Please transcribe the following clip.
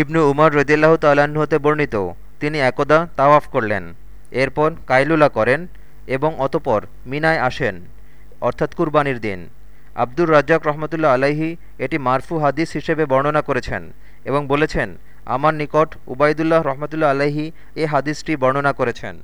ইবনু উমর রদিল্লাহ তাল্লাহ্ন হতে বর্ণিত। তিনি একদা তাওয়াফ করলেন, এরপর কাইলুলা করেন এবং অতপর মিনায় আসেন, অর্থাৎ কুরবানির দিন। আব্দুর রাজ্জাক রহমতুল্লা আলাইহি এটি মারফু হাদিস হিসেবে বর্ণনা করেছেন এবং বলেছেন, আমার নিকট উবায়দুল্লাহ রহমতুল্লা আলাইহি এ হাদিসটি বর্ণনা করেছেন।